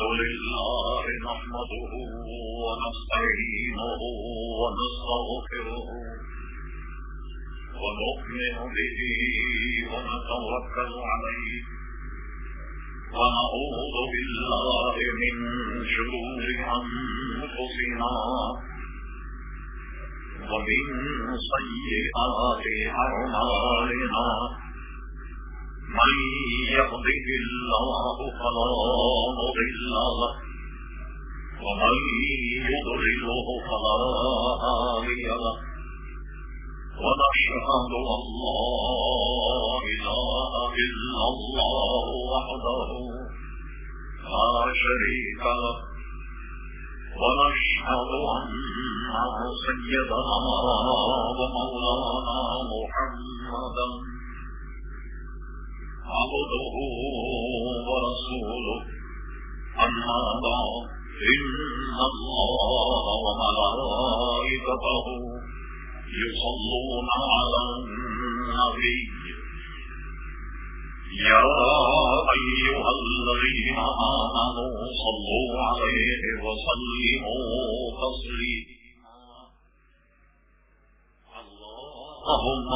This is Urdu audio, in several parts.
الحمد لله نحمده ونستعينه ونستغفره ونؤمن به ونتوكل عليه ونعوذ بالله من شرور أنفسنا ومن سيئات أعمالنا من يهده الله فلا مضل له، ومن يضلله فلا هادي له. ونشهد أن لا إله إلا الله وحده لا شريك له. ونشهد أن سيدنا ومولانا محمدا عبده ورسوله. أما بعد إن الله وملائكته يصلون على النبي. يا أيها الذين آمنوا صلوا عليه وسلموا تسليما اللهم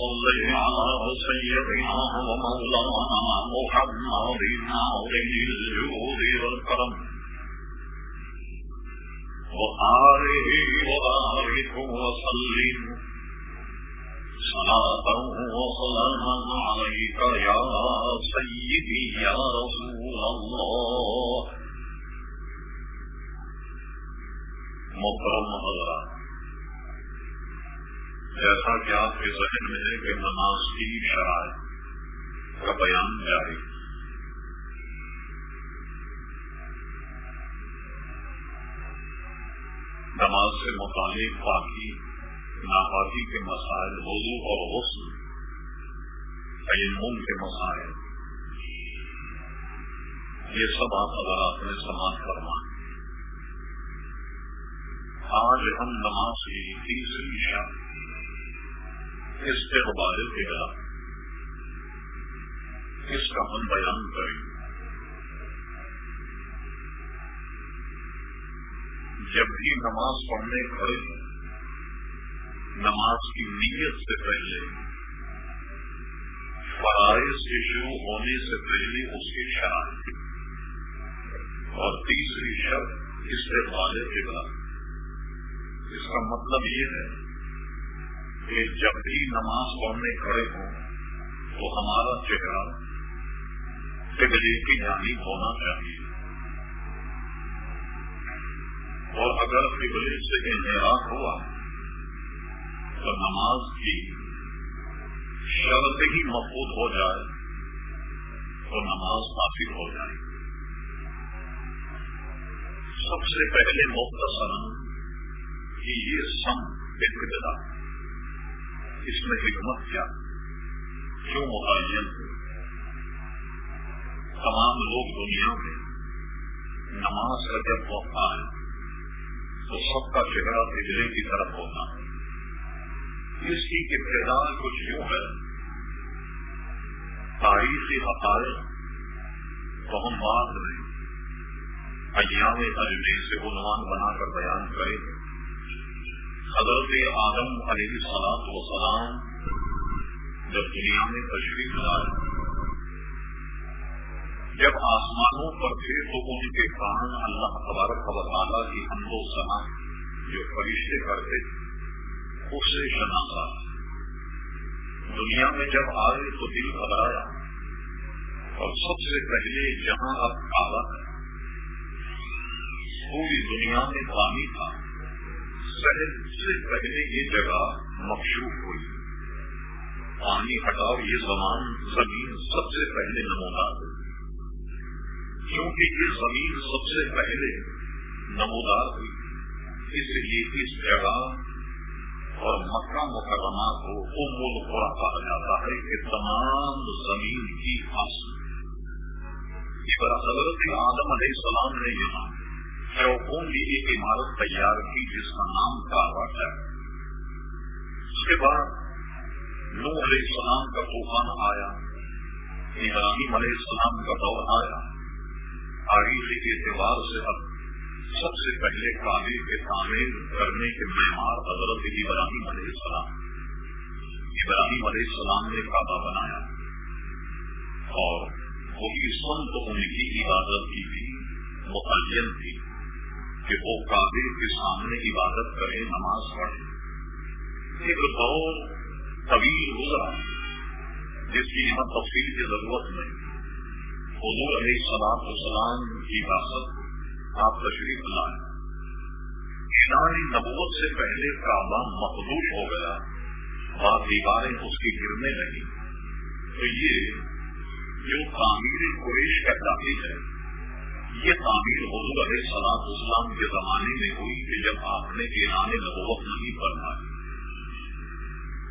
صل على سيدنا ومولانا محمد عظيم الجود والكرم. وآله وبارك وسلم. صلاة وسلاما عليك يا سيدي يا رسول الله. محترم حضرات جیسا کہ آپ کے ذہن میں ہے کہ نماز کی شرائط کا بیان جاری نماز سے متعلق باقی ناپاکی کے مسائل، وضو اور غسل تیمم کے مسائل، یہ سب آپ حضرات نے سماج فرمائے۔ آج ہم نماز کی تیسری شرط استقبال کے اس کا ہم بیان کریں؟ جب بھی نماز پڑھنے کھڑے ہیں نماز کی نیت سے پہلے، فرائض کے شروع ہونے سے پہلے اس کی شرائط اور تیسری شرط استقبال کے بعد اس کا مطلب یہ ہے کہ جب بھی نماز پڑھنے کھڑے ہوں تو ہمارا چہرہ قبلے کی جانب ہونا چاہیے۔ اور اگر قبلے سے انحراف ہوا تو نماز کی شرط ہی مفود ہو جائے تو نماز حاصل ہو جائے۔ سب سے پہلے مختصر کہ یہ سم ابتدا اس میں حکمت کیا۔ کیوں متعین تمام لوگ دنیا میں نماز کا جب موقع ہے، تو سب کا چہرہ بجلی کی طرف ہوتا ہے۔ اس کی ابتدا کچھ یوں ہے، تاریخی حقائق تو ہم بات میں ایام اجمیر سے عنوان بنا کر بیان کریں حضرت آدم علیہ السلام و سلام جب دنیا میں تشریف لائے، جب آسمانوں پر تھے تو ان کے کان اللہ تبارک و تعالیٰ کی حمد و سنا جو فرشتے کرتے، اس سے شناسا۔ دنیا میں جب آئے تو دل گھبرایا۔ اور سب سے پہلے جہاں اب کالا ہے، پوری دنیا میں پانی تھا۔ شہر سے پہلے یہ جگہ مخصوص ہوئی۔ پانی ہٹاؤ، یہ زمان زمین سب سے پہلے نمودار ہوئی کیونکہ یہ زمین سب سے پہلے نمودار ہوئی، اس لیے اس جگہ اور مکہ مکرمہ کو ام القرا کہا جاتا ہے کہ تمام زمین کی حاصل حضرت آدم علیہ السلام نے یہاں چوکوں کی ایک عمارت تیار کی جس کا نام کعبہ ہے۔ اس کے بعد نو علیہ السلام کا طوفان آیا، ابراہیم علیہ السلام کا دور آیا۔ تاریخی اعتبار سے اب سب سے پہلے کابل کے تعمیر کرنے کے معمار حضرت ابراہیم علیہ السلام۔ ابراہیم علیہ السلام نے کعبہ بنایا اور وہی سنت ان کی عبادت کی تھی متعین تھی کہ وہ کابل کے سامنے عبادت کرے، نماز پڑھے۔ ایک دور طویل گزرا۔ جس کی یہاں تفصیل کی ضرورت نہیں۔ حضور علیہ السلام السلام کی حراست آپ تشریف لائے ایرانی نبوت سے پہلے کعبہ مخدوش ہو گیا۔ اور دیواریں اس کی گرنے لگی تو یہ جو تعمیر قریش کہلاتی ہے یہ تعمیر حضور علیہ السلام اسلام کے زمانے میں ہوئی کہ جب آپ نے ایرانی نبوت نہیں پڑھا۔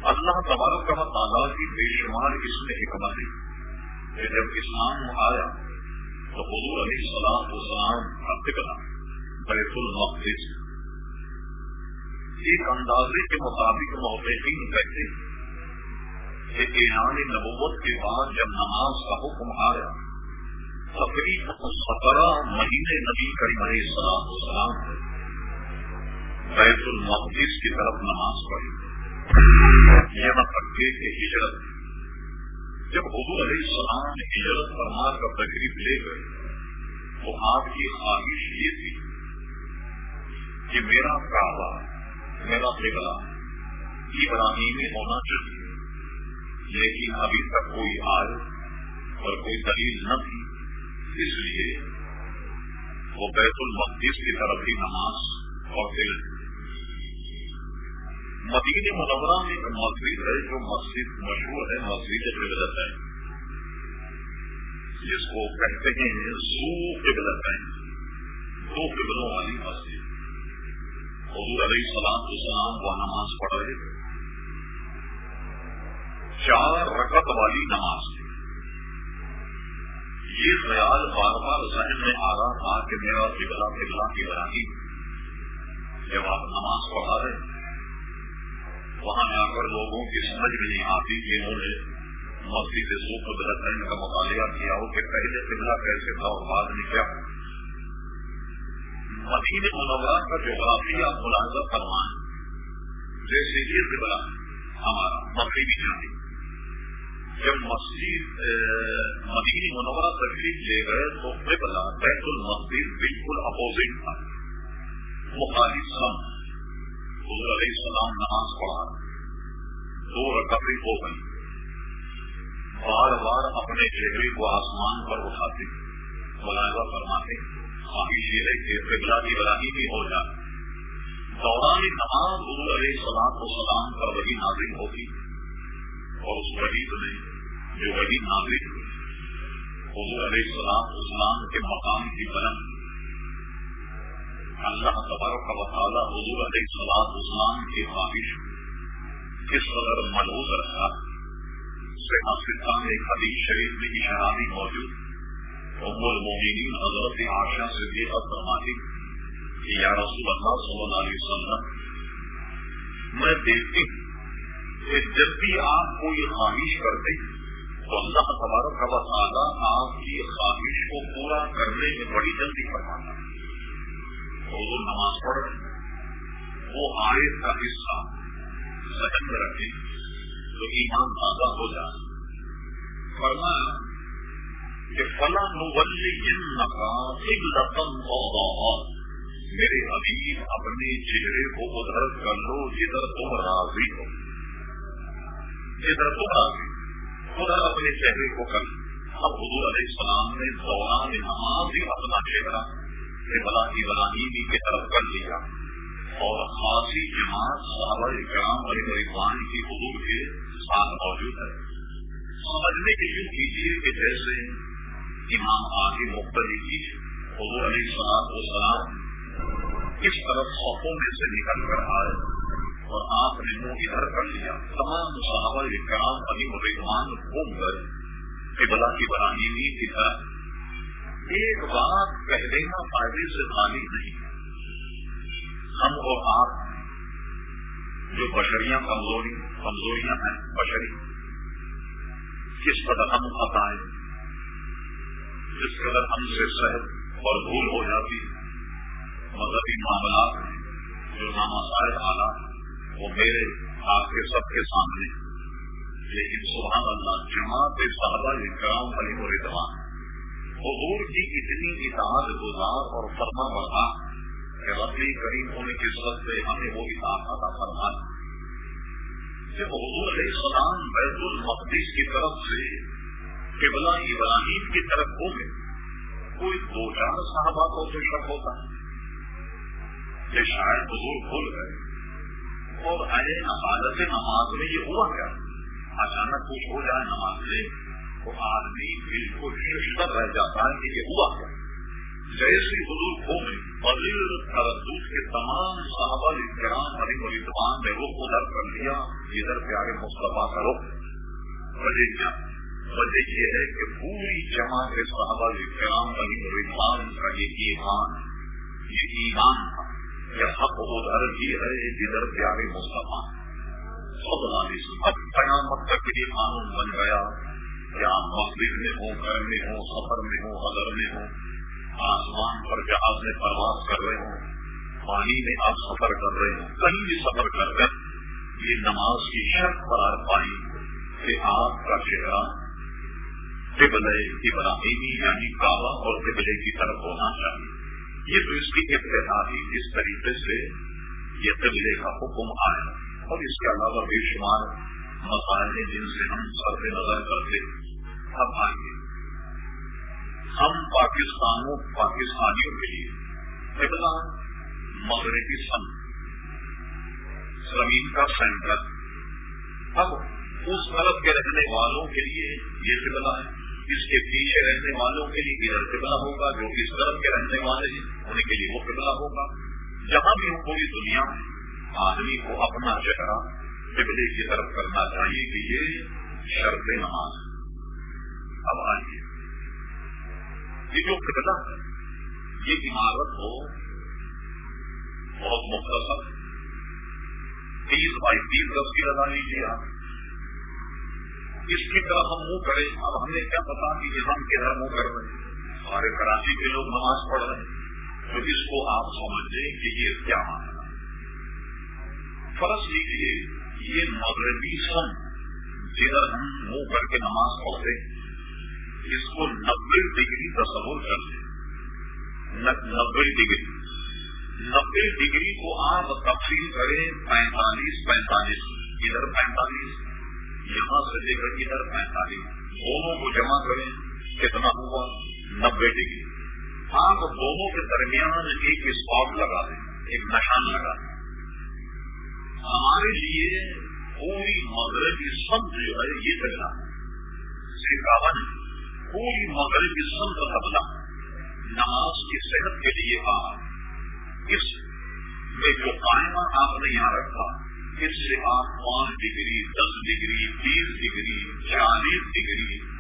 اللہ تبارک کا تعالیٰ کی بے شمار اس میں حکمت ہے کہ جب اسلام آیا تو حضور علیہ السلام اسلام کا بیت المقدس۔ ایک اندازے کے مطابق محتین کہتے ہیں کہ ایران نبوت کے بعد جب نماز کا حکم آیا تقریباً سترہ مہینے نبی کریم علیہ السلام السلام بیت المقدس کی طرف نماز پڑھی۔ یہاں تک کہ ہجرت۔ جب حضور علیہ السلام ہجرت فرما کا تقریب لے گئے تو آپ کی خواہش یہ تھی کہ میرا کعبہ، میرا قبلہ ابراہیمی ہونا چاہیے، لیکن ابھی تک کوئی آئے اور کوئی دلیل نہ تھی۔ اس لیے وہ بیت المقدس کی طرف ہی نماز اور دل مدین منورہ میں ایک مسجد ہے، جو مسجد مشہور ہے مسجد قبلت ہے۔ جس کو کہتے ہیں سو قبلت ہے۔ دو قبلوں والی مسجد حضور علیہ السلام السلام وہ نماز پڑھ رہے چار رکت والی نماز۔ یہ خیال بار بار ذہن میں آ رہا تھا کہ میرا قبلہ قبلہ کی۔ براہی جب آپ نماز پڑھا رہے وہاں جا کر لوگوں کی سمجھ میں نہیں آتی کہ انہوں نے مسجد سوکھ رکھنے کا مطالعہ کیا ہو کہ پہلے قبلہ کیسے تھا اور بعد میں کیا۔ مدین منورہ کا جغرافیہ ملاحظہ فرمائیں جیسے یہ قبلہ ہمارا مغربی جانے جب مسجد مدینی منورہ تقریب لے گئے تو قبلہ بیت المسجد بالکل اپوزٹ تھا۔ مخالف سم حضور علیہ السلام نماز پڑھا۔ دو رکعتیں ہو گئی۔ بار بار اپنے چہرے کو آسمان پر اٹھاتے ملاحظہ فرماتے خواہش یہ جی ہے کہ قبلہ کی براہی بھی ہو جائے۔ دوران نماز حضور علیہ السلام کو سلام پر وہی نازک ہوگی اور اس وحید میں جو وہی نازک حضور علیہ السلام اسلام کے مقام کی بلند اللہ تبارک کا وطالعہ حضور علیہ السلام اسلام کی خواہش کس قدر ملوز رکھا میں حدیث شریف میں اشارانی موجود ام المومنین حضرت آشا سے بھی فرماتی کہ یا رسول اللہ صلی اللہ علیہ وسلم، میں دیکھتی ہوں کہ جب بھی آپ کو یہ خواہش کرتے ہیں تو اللہ تبارک کا وطالعہ آپ کی خواہش کو پورا کرنے میں بڑی جلدی فرماتا ہے۔ اور وہ نماز پڑھ رہے وہ آئے کا حصہ ذہن میں رکھے۔ تو ایمان تازہ ہو جائے۔ فرمایا کہ فلاں میرے حبیب، اپنے چہرے کو ادھر کر لو جدھر تم راضی ہو۔ جدھر تم راضی ادھر اپنے چہرے کو کر اب حضور علیہ السلام نے دوران نماز ہی اپنا چہرہ بلا ابراہیمی کی طرف کر لیا اور خاصی جماعت، صحابہ کرام علی رضوان کی حدود کے ساتھ موجود ہے۔ سمجھنے کے یوں کیجیے کہ جیسے امام آگے مختلف کی حضور علیہ السلام والسلام اس طرف خوفوں میں سے نکل کر آئے۔ اور آپ نے منہ ادھر کر لیا۔ تمام صحابہ کرام علی رضوان گھوم کر کہ بلا کی براہیمی کی طرح ایک بات کہہ دینا فائدے سے خالی نہیں۔ ہم اور آپ جو بشریاں کمزوری کمزوریاں ہیں، بشری، کس قدر ہم خطائیں، جس قدر ہم سے صحت اور بھول ہو جاتی۔ مذہبی معاملات جو نامسائل حالات وہ میرے آپ کے سب کے سامنے۔ لیکن سبحان اللہ، جماعت صحابہ کرام علی و رضوان، حضور کی اتنی اطاعت گزار اور فرما بڑھا کہ ربی کریم ہونے کی ضرورت سے ہمیں وہ اطاعت عطا فرما جب حضور علیہ السلام بیت المقدس کی طرف سے قبلہ ابراہیم کی طرف ہو گئے کوئی دو چار صحابہ کو تو شک ہوتا۔ ہے کہ شاید حضور بھول گئے۔ اور ارے حالت نماز میں یہ ہوا کیا؟ اچانک کچھ ہو جائے نماز میں تو آدمی بالکل ششتر رہ جاتا ہے کہ یہ ہوا کیا؟ جیسی حضور ہو گئی بغیر تردد کے تمام صحابہ کرام علی مریدوان نے رخ ادھر کر لیا ادھر پیارے مصطفیٰ کا رخ وجہ کیا؟ وجہ یہ ہے کہ پوری جمع کے صحابہ کرام علی مریدوان کا یہ ایمان یہ ایمان تھا۔ یہ حق ادھر ہی ہے جدھر پیارے مصطفیٰ اب قیامت تک کے لیے قانون بن گیا۔ کہ آپ مسجد میں ہوں گھر میں ہوں سفر میں ہوں حضر میں ہوں آسمان پر جہاز میں پرواز کر رہے ہوں، پانی میں آپ سفر کر رہے ہوں، کہیں بھی سفر کر کر، یہ نماز کی شرط قرار پائی کہ آپ کا چہرہ قبل ابراہیمی یعنی کعبہ اور قبلے کی طرف ہونا چاہیے۔ یہ تو اس کی ابتدا ہی اس طریقے سے یہ قبلے کا حکم آیا۔ اور اس کے علاوہ بے شمار مسائل ہیں جن سے ہم سر نظر کرتے اب آئیے۔ ہم پاکستانوں، پاکستانیوں کے لیے ابلا مغربی سن، زمین کا سینٹر۔ اب اس طرف کے رہنے والوں کے لیے یہ قبلہ ہے۔ اس کے پیچھے رہنے والوں کے لیے ادھر قبلہ ہوگا، جو اس طرف کے رہنے والے ہیں ان کے لیے وہ قبلہ ہوگا۔ جہاں بھی ہوں پوری دنیا میں آدمی کو اپنا چہرہ قبلے کی طرف کرنا چاہیے کہ یہ شرط نماز اب آئیے۔ یہ جو قبلہ ہے، یہ عمارت ہو بہت مختصر تیس بائی تیس گز کی لگا لیجیے آپ۔ اس کی طرف ہم منہ کریں اب ہمیں کیا پتا کہ یہ ہم کدھر منہ کر رہے ہیں؟ ہمارے کراچی کے لوگ نماز پڑھ رہے ہیں۔ تو اس کو آپ سمجھیں کہ یہ کیا مانا فرض لیجیے یہ مغربی سن جدھر ہم منہ کر کے نماز پڑھتے اس کو نبے ڈگری تصور کرتے نبے ڈگری۔ نبے ڈگری کو آپ تفصیل کریں پینتالیس پینتالیس، ادھر پینتالیس۔ یہاں سے لے کر ادھر پینتالیس۔ دونوں کو جمع کریں، کتنا ہوا نبے ڈگری۔ آپ دونوں کے درمیان ایک اسپاٹ لگا دیں، ایک نشان لگا دیں۔ ہمارے لیے پوری مغربی سمت جو ہے، یہ بدلا سکھاون پوری مغربی سمت بدلا نماز کی صحت کے لیے آپ اس میں جو قائمہ آپ نے یہاں رکھا اس سے آپ پانچ ڈگری، دس ڈگری بیس ڈگری چالیس ڈگری،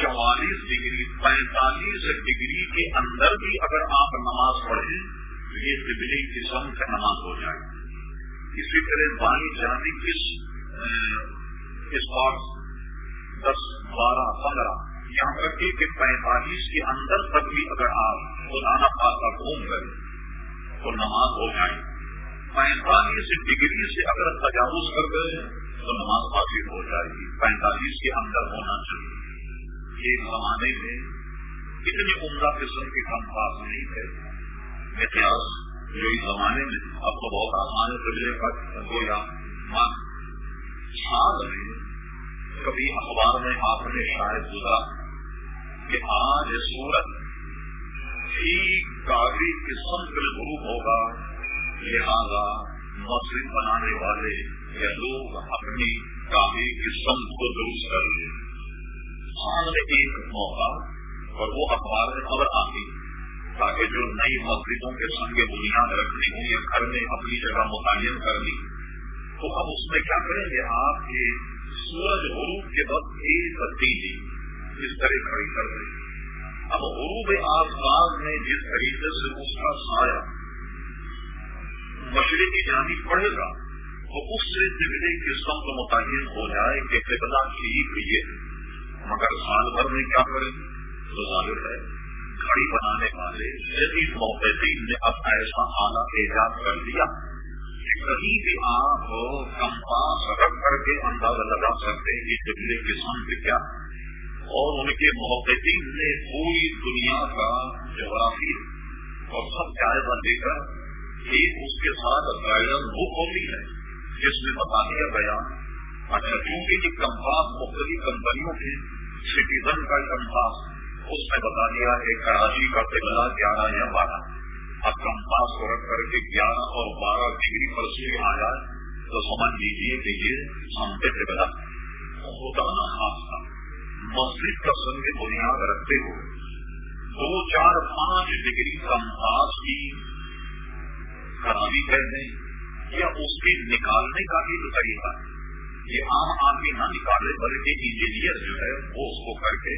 چوالیس ڈگری، پینتالیس ڈگری کے اندر بھی اگر آپ نماز پڑھیں تو یہ بجلی کی سمت نماز ہو جائے گی اسی طرح بائیں جانب اس بار؟ دس، بارہ، پندرہ۔ یہاں تک کہ پینتالیس کے اندر تک بھی اگر آپ خدانہ پاسا گھوم گئے تو نماز ہو جائے پینتالیس ڈگری سے اگر تجاوز کر گئے تو نماز حاصل ہو جائے گی۔ پینتالیس کے اندر ہونا چاہیے۔ ایک زمانے میں اتنی عمدہ قسم کے کام پاس نہیں ہے اتہاس جو اس زمانے میں اب تو بہت آسان ہے ہو یا سال میں کبھی اخبار میں آپ نے شاید گزرا کہ آج سورت ٹھیک کافی قسم کے غروب ہوگا۔ لہذا مسجد بنانے والے یا لوگ اپنی کافی قسم کو درست کر لیں۔ سال ایک موقع اور وہ اخبار میں خبر آتی، تاکہ جو نئی مسجدوں کے سنگ بنیاد رکھنی ہوں یا گھر میں اپنی جگہ متعین کرنی تو اب اس میں کیا کریں گے؟ آپ کے سورج غروب کے وقت ایک تیزی جی، اس طرح کھڑی کر رہی اب غروب آسمان میں جس طریقے سے اس کا سایہ مشرقی جانی پڑے گا تو اس سے دگنے سمت متعین ہو جائے کہ قبلہ ٹھیک یہ مگر سال بھر میں کیا کریں؟ تو ظاہر ہے، گھڑی بنانے والے جدید محتین نے اب ایسا آنا ایجاد کر دیا کہیں بھی آپ کمپاس رکھ کر کے اندازہ لگا سکتے ہیں کہ جبلے کے سمجھ کیا۔ اور ان کے محتین نے پوری دنیا کا جغرافی اور سب جائزہ لے کر ایک اس کے ساتھ گائیڈنس بک ہوتی ہے جس میں بتا دیا گیا اچھا کیونکہ یہ کمپاس مختلف کمپنیوں کے سٹیزن کا کمپاس اس میں بتا دیا کہ کراچی کا قبلہ گیارہ یا بارہ۔ اب کمپاس کو رکھ کر کے گیارہ اور بارہ ڈگری پر سے آیا تو سمجھ لیجیے کہ یہ سمتے تھے ہوتا خاص تھا مسجد کا سنگ بنیاد رکھتے ہوئے دو چار پانچ ڈگری کمپاس کی خرابی کر دیں یا اس کے نکالنے کا بھی طریقہ ہے۔ یہ عام آدمی نہ نکالے بلکہ انجینئر جو ہے وہ اس کو کر کے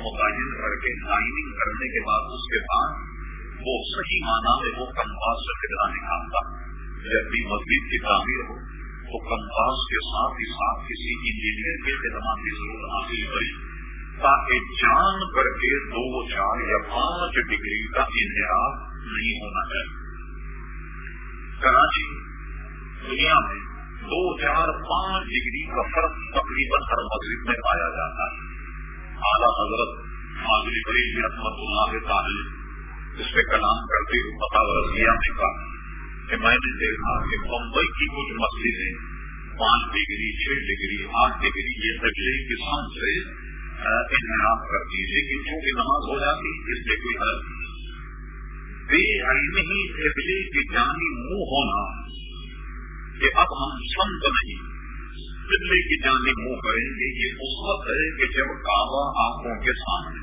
متعین کر کے لائننگ کرنے کے بعد اس کے بعد وہ صحیح معنی میں وہ کمپاس سے فکرا نکالتا جب بھی مسجد کی تعمیر ہو تو کمپاس کے ساتھ ہی ساتھ کسی انجینئر کے اعتماد کی ضرورت حاصل کری تاکہ جان کر کے دو چار یا پانچ ڈگری کا انحراف نہیں ہونا چاہیے۔ کراچی، دنیا میں دو چار پانچ ڈگری کا فرق تقریباً ہر مسجد میں پایا جاتا ہے۔ اعلیٰ حضرت ماضری بریلی رحمت اللہ تعلیم اس پہ کلام کرتے ہوئے پتا رضیا نے کہا کہ میں نے دیکھا کہ ممبئی کی کچھ مسجدیں پانچ ڈگری، چھ ڈگری، آٹھ ڈگری، یہ تجربے کسان سے انحراف کرتی لیکن چونکہ نماز ہو جاتی، اس سے کوئی حل بے ہی تبلی کی جانی منہ ہونا کہ اب ہم سمت نہیں۔ قبلے کی جانی منہ کریں گے، یہ اس وقت ہے کہ جب کعبہ آنکھوں کے سامنے،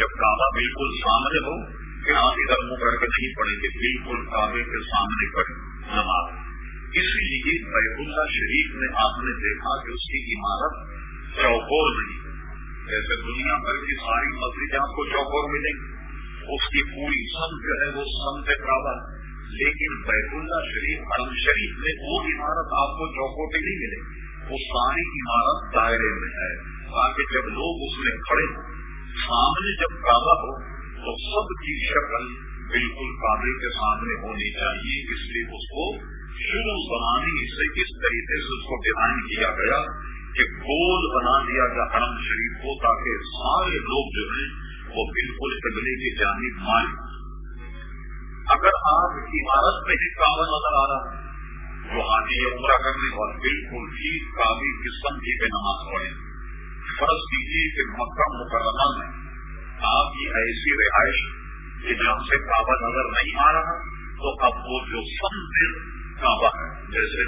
جب کعبہ بالکل سامنے ہو کہ آپ ادھر منہ کر کے نہیں پڑیں گے بالکل کعبے کے سامنے نماز۔ اسی لیے بیت اللہ شریف میں آپ نے دیکھا کہ اس کی عمارت چوکور نہیں۔ جیسے دنیا بھر کی ساری مسجد آپ کو چوکور ملیں گی۔ اس کی پوری سم جو ہے وہ سم سے کعبہ لیکن بیت اللہ شریف حرم شریف میں وہ عمارت آپ کو چوکوٹے نہیں ملے۔ وہ ساری عمارت دائرے میں ہے۔ تاکہ جب لوگ اس میں کھڑے ہوں سامنے جب کعبہ ہو، تو سب کی شکل بالکل کعبے کے سامنے ہونی چاہیے۔ اس لیے اس کو شروع زمانے سے کس طریقے سے اس کو ڈیزائن کیا گیا کہ گول بنا دیا گیا حرم شریف کو، تاکہ سارے لوگ جو ہیں وہ بالکل قبلے کی جانب مائیں اگر آپ عمارت میں ہی کعبہ نظر آ رہا ہے جو آگے یہ عمرہ کرنے اور بالکل ٹھیک کابی قسم کی پہ نماز پڑھے فرض کیجیے کہ مکہ مکرمہ میں آپ کی ایسی رہائش کہ جہاں سے کعبہ نظر نہیں آ رہا، تو اب وہ جو سم کعبہ ہے، جیسے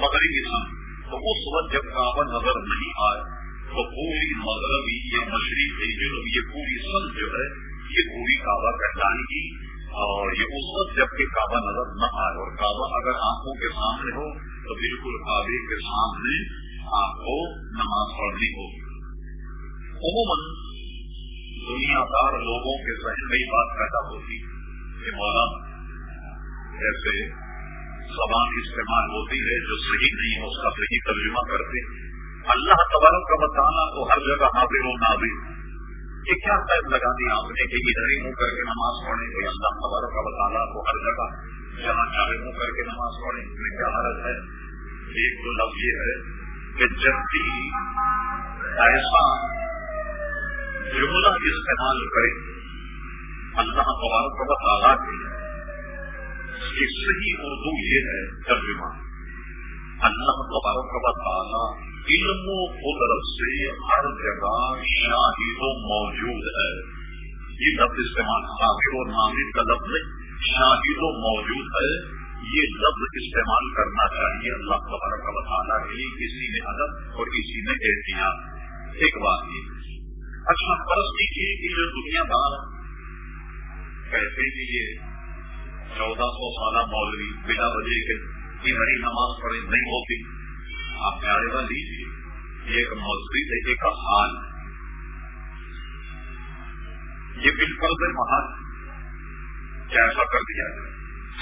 مغربی سم تو اس وقت جب کعبہ نظر نہیں آئے تو پوری مغربی یا مشرقی جنوب یہ پوری سم جو ہے، یہ پوری کعبہ کہلائے گی اور یہ اس وقت جبکہ کعبہ نظر نہ آئے، اور کعبہ اگر آنکھوں کے سامنے ہو تو بالکل کعبے کے سامنے آپ کو نماز پڑھنی ہوگی عموماً دنیا دار لوگوں کے ذہن میں بات پیدا ہوتی کہ مولانا ایسے زبان استعمال ہوتی ہے جو صحیح نہیں ہے، اس کا صحیح ترجمہ کرتے اللہ تبارک کا بتانا تو ہر جگہ حاضر و نازر یہ کیا قید لگا دیا آپ نے کہ ادھر ہی منہ کر کے نماز پڑھیں گے؟ اللہ تبارک کا بتانا تو ہر جگہ جہاں چاہے منہ کر کے نماز پڑھیں۔ اس میں کیا حالت ہے؟ ایک تو لفظ یہ ہے کہ جب بھی ایسا جملہ استعمال کرے، اللہ تبارک و تعالیٰ کی اس کی صحیح اردو یہ ہے ترجمہ۔ اللہ تبارک و تعالیٰ علم و قدرت سے ہر جگہ شاہد و موجود ہے۔ یہ لفظ استعمال شاہر اور نامد کا لفظ شاہد و موجود ہے۔ یہ لفظ استعمال کرنا چاہیے۔ اللہ تبارک و تعالیٰ کے لیے کسی نے ادب اور کسی نے احتیاط ایک بات یہ۔ اچھا فرض کیجیے کہ جو دنیا دار کہتے کہ یہ چودہ سو سالہ مولوی بنا وجہ کے بڑی نماز پڑھے نہیں ہوتی آپ پیارے گا لیجیے یہ ایک مسجد ہے ایک حال یہ بالکل سے مہان ایسا کر دیا جائے؟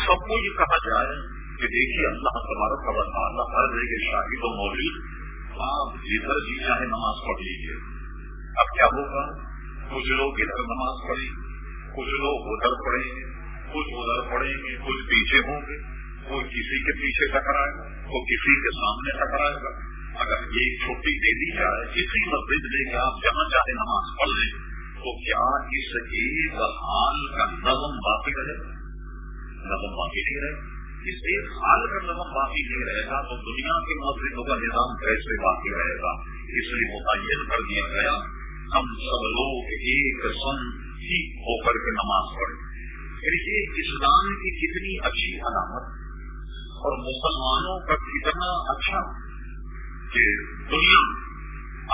سب کو یہ کہا جائے کہ دیکھیے، اللہ تبارک کا بتا اللہ ہر جگہ شاہد و موجود آپ جدھر جی چاہے نماز پڑھ لیجیے۔ اب کیا ہوگا؟ کچھ لوگ ادھر نماز پڑھیں، کچھ لوگ ادھر پڑھیں گے کچھ ادھر پڑھیں گے، کچھ پیچھے ہوں گے۔ کوئی کسی کے پیچھے ٹکرائے گا کوئی کسی کے سامنے ٹکرائے گا۔ اگر یہ چھٹی دے دی جائے کسی مسجد میں کہ آپ جہاں چاہے نماز پڑھ لیں، تو کیا اس ایک حال کا نظم باقی رہے؟ گا نظم باقی نہیں رہے۔ گا اس ایک حال کا نظم باقی نہیں رہے گا، تو دنیا کے مسجدوں کا نظام کیسے باقی رہے گا۔ اس لیے متعین کر دیا گیا۔ ہم سب لوگ ایک سن ہی ہو کر کے نماز پڑھیں۔ پھر یہ اسلام کی کتنی اچھی علامت اور مسلمانوں کا کتنا اچھا کہ دنیا،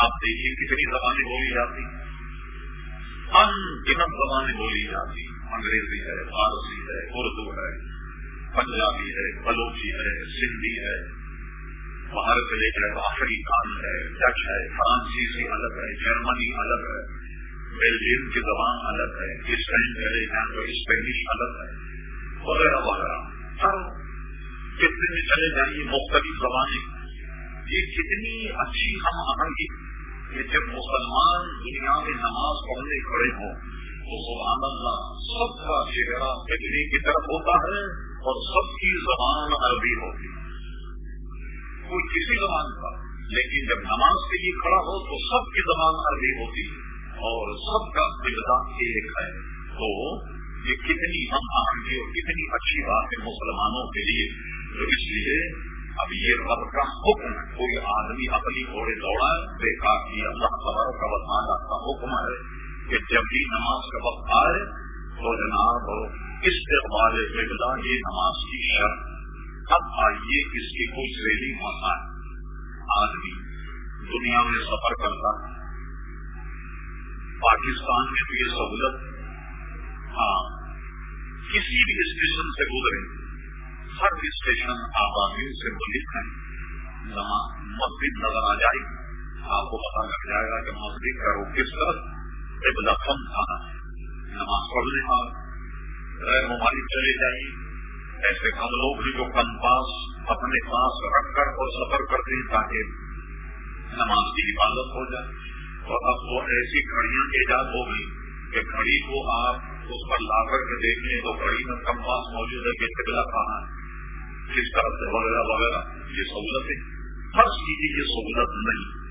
آپ دیکھیے کتنی زبانیں بولی جاتی ان گنت زبانیں بولی جاتی انگریزی ہے، فارسی ہے، اردو ہے، پنجابی ہے، بلوچی ہے، سندھی ہے۔ باہر سے لے کر افریقان ہے، ڈچ ہے، فرانسیسی الگ ہے، جرمنی الگ ہے، بیلجیم کی زبان الگ ہے اسپین چلے جائیں تو اسپینش الگ ہے، وغیرہ وغیرہ۔ کتنے میں چلے جائیں مختلف زبانیں۔ یہ کتنی اچھی ہم آہنگی کہ جب مسلمان دنیا میں نماز پڑھنے کھڑے ہوں، تو سبحان اللہ سب کا چہرہ پچھلی کی طرف ہوتا ہے اور سب کی زبان عربی ہوتی کوئی کسی زبان کا، لیکن جب نماز کے لیے کھڑا ہو تو سب کی زبان عربی ہوتی اور سب کا ایک ہے۔ تو یہ کتنی ہم آہنگی اور کتنی اچھی بات ہے مسلمانوں کے لیے۔ تو اس لیے اب یہ رب کا حکم کوئی آدمی اپنی گھوڑے دوڑا دیکھا کہ اللہ خبر کا بتانا کا حکم ہے کہ جب بھی نماز کا وقت آئے تو جناب اس استقبال قبلہ یہ نماز کی شرط اب آئیے اس کی کچھ ریلی مسائل آدمی دنیا میں سفر کرتا ہے، پاکستان میں تو یہ سہولت ہاں کسی بھی اسٹیشن سے گزرے۔ ہر اسٹیشن آبادیوں سے ملک ہے مسجد نظر آ جائے، آپ کو پتا لگ جائے گا کہ مسجد کا روپ کس طرح قبلہ فن تھا نماز پڑھنے والا غیر ممالک چلے جائیے۔ ایسے ہم لوگ بھی جو کم پاس اپنے پاس رکھ کر اور سفر کرتے ہیں تاکہ نماز کی حفاظت ہو جائے۔ تو اب وہ ایسی گھڑیاں ایجاد ہو گئی کہ گھڑی کو آپ اس پر لا کر کے دیکھ لیں تو گھڑی میں کم پاس موجود ہے کہ قبلہ کہاں ہے۔ کس طرح سے وغیرہ وغیرہ، یہ سہولت ہے۔ ہر چیز یہ سہولت نہیں۔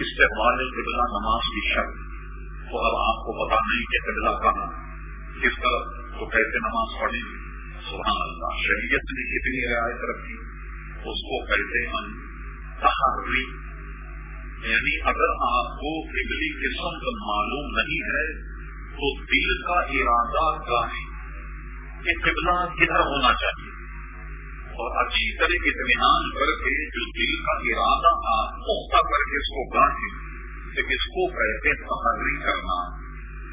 استعمال قبلہ نماز کی شرط۔ تو اب آپ کو پتا نہیں کہ قبلہ کہاں، کس طرح تو کیسے نماز پڑھیں۔ سبحان اللہ، شریعت نے کتنی رعایت رکھی، اس کو کہتے ہم تحری۔ یعنی اگر آپ کو قبلی قسم کا معلوم نہیں ہے، تو دل کا ارادہ گاہیں کہ قبلہ کدھر ہونا چاہیے۔ اور اچھی طرح اطمینان کر کے جو دل کا ارادہ آپ پختہ کر کے اس کو گاہیں اس کو کہتے تحری کرنا۔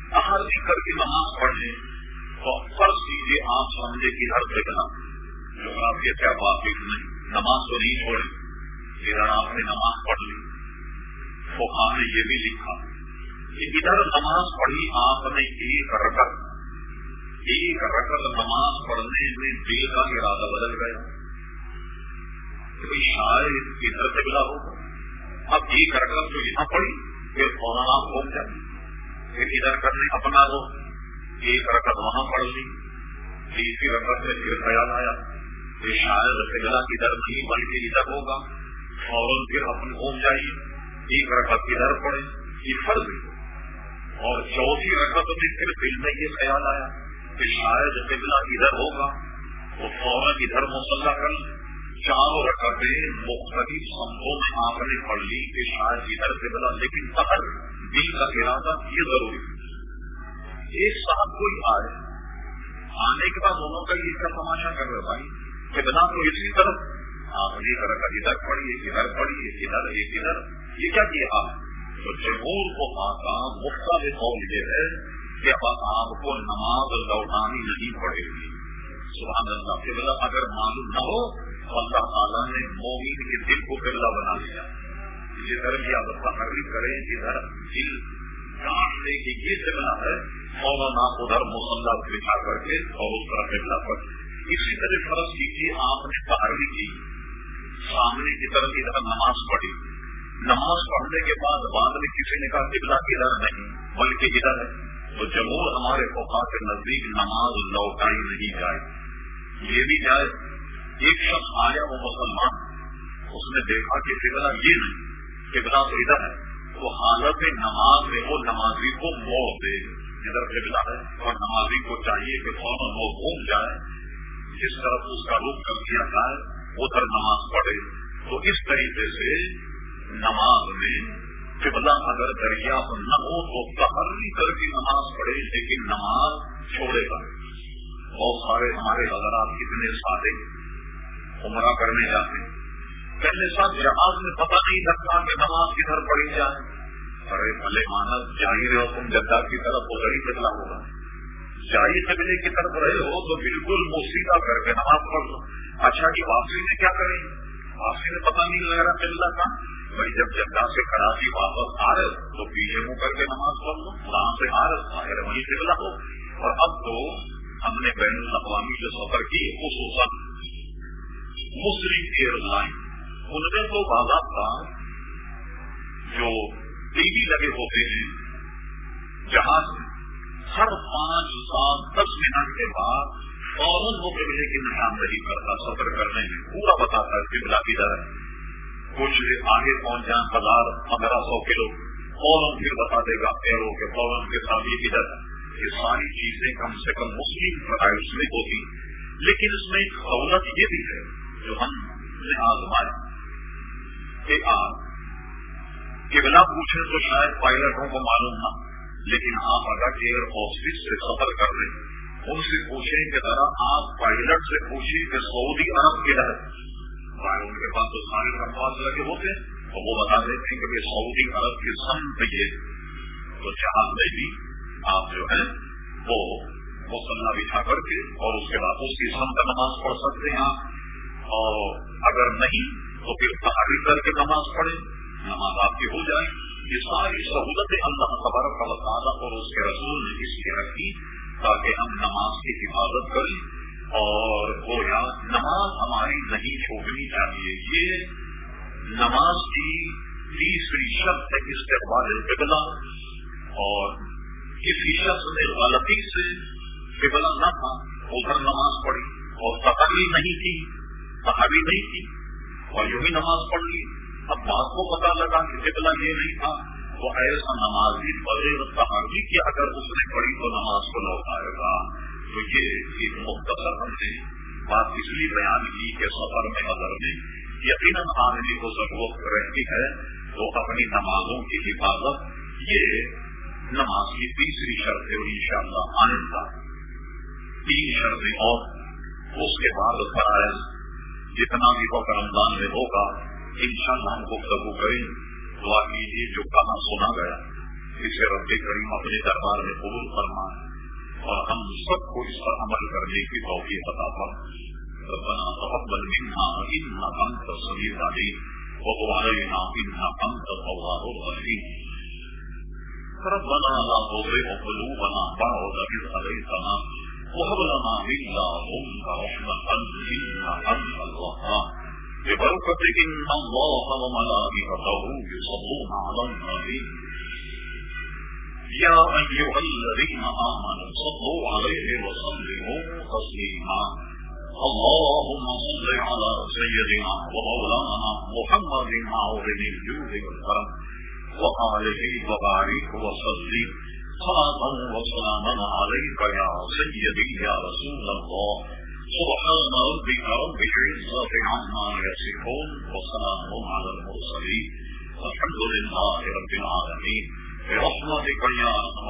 تحری کر کے نماز پڑھیں تو فرض کیجیے آپ سمجھے کہ ہر جگہ جو آپ کے کیا واقف نہیں؟ نماز تو نہیں چھوڑی ادھر آپ نے نماز پڑھ لی۔ تو آپ نے یہ بھی لکھا کہ ادھر نماز پڑھی آپ نے ایک رکت ایک رکت نماز پڑھنے میں دل کا ارادہ بدل گیا۔ شاید ادھر سے ہوگا اب ایک رکت جو یہاں پڑی پھر فوراً آپ گھوم جائیں پھر ادھر کرنے اپنا دو ایک رقط وہاں پڑھ لی۔ تیسری رقط میں پھر خیال آیا۔ کہ شاید قبلہ کی در نہیں بلکہ ادھر ہوگا۔ فوراً پھر اپنے گھوم جائیے۔ ایک رقط کی در پڑے یہ فرض اور چوتھی رقط میں پھر دل میں یہ خیال آیا۔ کہ شاید قبلہ ادھر ہوگا تو فوراً ادھر مسلح کر چاروں رقطیں مختلف سمتوں میں آپ نے پڑھ لی کہ شاید ادھر قبلہ لیکن ہر دل کا ارادہ یہ ضروری ہے۔ ایک صاحب کوئی آئے آنے کے بعد دونوں کا یہ کیا تماشا کر رہے بھائی کتنا تو اسی طرف آپ یہ کر رکھا ادھر پڑھیے ادھر پڑھیے، ادھر ایک، ادھر۔ یہ کیا کیا آپ تو جمہور کو آتا مختلف قول یہ ہے کہ آپ کو نماز لوٹانی نہیں پڑے گی سبحان اللہ کے اگر معلوم نہ ہو تو اللہ تعالیٰ نے مومن کے دل کو قبلہ بنا دیا جدھر بھی آپ تحریر کریں جدھر دل جانچ لے کہ یہ قبلہ ہے، مولانا ادھر مسلح بچھا کر کے اور اس طرح قبلہ پر اسی طرح فرض کیجیے آپ نے تحری کی سامنے کی طرف ادھر نماز پڑھی۔ نماز پڑھنے کے بعد بعد میں کسی نے کہا قبلہ ادھر نہیں، بلکہ ادھر ہے۔ تو جمہور ہمارے فوقا کے نزدیک نماز لوٹائی نہیں جائے۔ یہ بھی جائے ایک شخص آیا، وہ مسلمان، اس نے دیکھا کہ قبلہ یہ نہیں، قبلہ تو ادھر ہے۔ تو حالت نماز میں، وہ نمازی کو موڑ دے۔ ادھر قبلہ ہے اور نمازی کو چاہیے کہ فوراً وہ گھوم جائے۔ جس طرف اس کا رخ کر دیا جائے، ادھر نماز پڑھے۔ تو اس طریقے سے نماز میں قبلہ اگر دریافت نہ ہو تو تحری کر کی نماز پڑھے، لیکن نماز چھوڑے گا۔ بہت سارے ہمارے حضرات کتنے سادے عمرہ کرنے جاتے ہیں۔ پہلے ساتھ جہاز میں پتہ نہیں لگتا کہ نماز کدھر پڑھی جائے۔ ارے بھلے مانس جا رہے ہو تم جدہ کی طرف وہ گڑی بدلا ہوگا؟ جائی قبلے کی طرف رہے ہو تو بالکل موسیقہ کر کے نماز پڑھ لو۔ اچھا کہ واپسی میں کیا کریں؟ واپسی میں پتہ نہیں لگ رہا قبلہ کا۔ بھائی جب جگہ سے کراچی واپس آ رہے تو پیچھے منہ کر کے نماز پڑھ لو وہاں سے آ رہے وہیں قبلہ ہو۔ اور اب تو ہم نے بین الاقوامی جو سفر کی، خصوصاً مسلم ایئر لائن ان میں تو باضابطہ جو ٹی وی لگے ہوتے ہیں جہاز ہر پانچ سات دس منٹ کے بعد فوراً وہ قبلے کی نشاندہی کرتا، سفر کرنے میں پورا بتاتا ہے قبلہ کی طرح کچھ آگے پہنچ جائیں ہزار پندرہ سو کلو۔ فوراً پھر بتا دے گا پیروں کے فوراً کے ساتھ یہ کدھر یہ ساری چیزیں کم سے کم مسلم فرائض میں ہوتی۔ لیکن اس میں ایک سہولت یہ بھی ہے جو ہم نے آزمایا کہ آپ قبلہ پوچھیں تو شاید پائلٹوں کو معلوم نہ لیکن آپ اگر ایئر آفس سے سفر کر رہے ہیں، ان سے پوچھیں کہ ذرا آپ پائلٹ سے پوچھیں کہ سعودی عرب کے ہے۔ ان کے پاس تو سارے الفاظ لگے ہوتے تو وہ بتا دیتے ہیں کہ سعودی عرب کی سمت یہ تو جہاز میں بھی جی، آپ جو ہے وہ مسلح بچھا کر کے اور اس کے بعد اس کی سمت نماز پڑھ سکتے ہیں اور اگر نہیں، تو پھر پہاڑی کر کے نماز پڑھیں، نماز آپ کی ہو جائے۔ یہ ساری سہولتیں اللہ خبر کا تعالیٰ اور اس کے رسول نے اس لیے رکھی تاکہ ہم نماز کی حفاظت کریں۔ اور وہ یاد نماز ہماری نہیں چھوڑنی چاہیے یہ نماز کی تیسری شخص ہے استقبال قبلہ۔ اور کسی شخص نے غلطی سے قبلہ نہ تھا ادھر نماز پڑھی۔ اور تقری نہیں تھی تقری نہیں تھی اور یوں ہی نماز پڑھ لی۔ اب بات کو پتا لگا کہ قبلہ یہ نہیں تھا۔ تو ایسا نمازی بغیر تحری کی اگر اس نے پڑھی تو نماز کو لوٹائے گا۔ تو یہ ایک مختصر ہم نے بات اس لیے بیان کی کہ سفر میں اگر میں یقیناً آدمی کو ضرورت رہتی ہے، تو اپنی نمازوں کی حفاظت، یہ نماز کی تیسری شرط ہے اور ان شاء اللہ آئندہ تین شرطیں اور اس کے بعد فرائض، جتنا بھی وقت رمضان میں ہوگا ان شاء اللہ ہم گفتگو کریں۔ دعا کیجیے جو کہاں سنا گیا، اسے رب کریم اپنے دربار میں قبول فرما اور ہم سب کو اس پر عمل کرنے کی توفیق عطا پر ربنا تقبل منا انك انت السميع العليم، وهو علينا انك انت التواب الرحيم. ربنا لا تزغ قلوبنا بعد إذ هديتنا، وهب لنا من لدنك رحمة، إنك أنت الوهاب. ببركة إن الله وملائكته يصلون على النبي. يا أيها الذين آمنوا صلوا عليه وسلموا تسليما. اللهم صل على سيدنا ومولانا محمد معوذ الجود والكرم وآله وبارك وسلم. صلاة وسلاما عليك يا سيدي يا رسول الله. سبحان ربك رب العزة عما يصفون وسلام على المرسلين. والحمد لله رب العالمين. رحمت يا أرحم